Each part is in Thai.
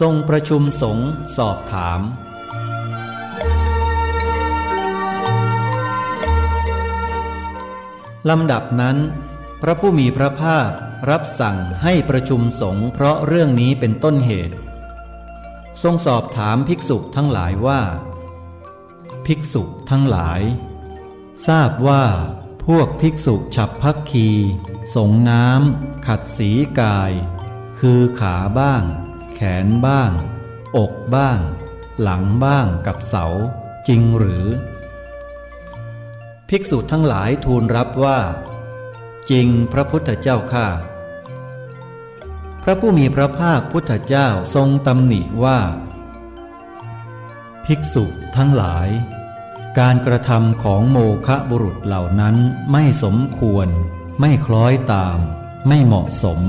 ทรงประชุมสงฆ์สอบถาม ลำดับนั้น พระผู้มีพระภาครับสั่งให้ประชุมสงฆ์เพราะเรื่องนี้เป็นต้นเหตุ ทรงสอบถามภิกษุทั้งหลายว่า ภิกษุทั้งหลาย ทราบว่าพวกภิกษุฉับพักคี สงน้ำขัดสีกาย คือขาบ้าง แขนบ้าง อกบ้าง หลังบ้างกับเสา จริงหรือ ภิกษุทั้งหลายทูลรับว่า จริงพระพุทธเจ้าข้าพระผู้มีพระภาคพุทธเจ้าทรงตำหนิว่า ภิกษุทั้งหลาย การกระทำของโมคะบุรุษเหล่านั้นไม่สมควร ไม่คล้อยตาม ไม่เหมาะสม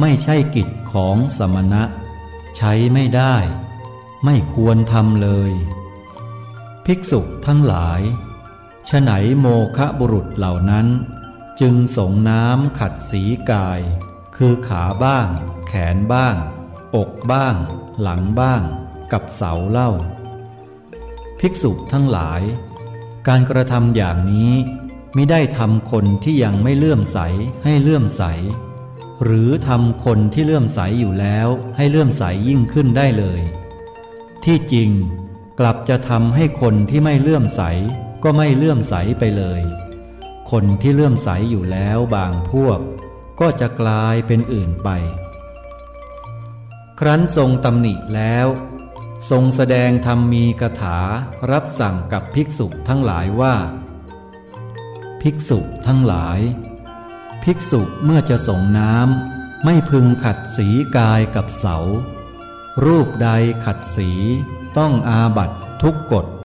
ไม่ใช่กิจของสมณะ ใช้ไม่ได้ ไม่ควรทำเลย ภิกษุทั้งหลายฉไหนโมคะบุรุษเหล่านั้น จึงสงน้ำขัดสีกาย คือขาบ้าง แขนบ้าง อกบ้าง หลังบ้าง กับเสาเล่า ภิกษุทั้งหลาย การกระทำอย่างนี้ไม่ได้ทำคนที่ยังไม่เลื่อมใสให้เลื่อมใส หรือทำคนที่เลื่อมใสอยู่แล้วให้เลื่อมใสยิ่งขึ้นได้เลย ที่จริง กลับจะทำให้คนที่ไม่เลื่อมใสก็ไม่เลื่อมใสไปเลย คนที่เลื่อมใสอยู่แล้วบางพวก ก็จะกลายเป็นอื่นไป ครั้นทรงตำหนิแล้ว ทรงแสดงธรรมมีกถารับสั่งกับภิกษุทั้งหลายว่า ภิกษุทั้งหลาย ภิกษุเมื่อจะส่งน้ำไม่พึงขัดสีกายกับเสา รูปใดขัดสี ต้องอาบัตทุกกฎ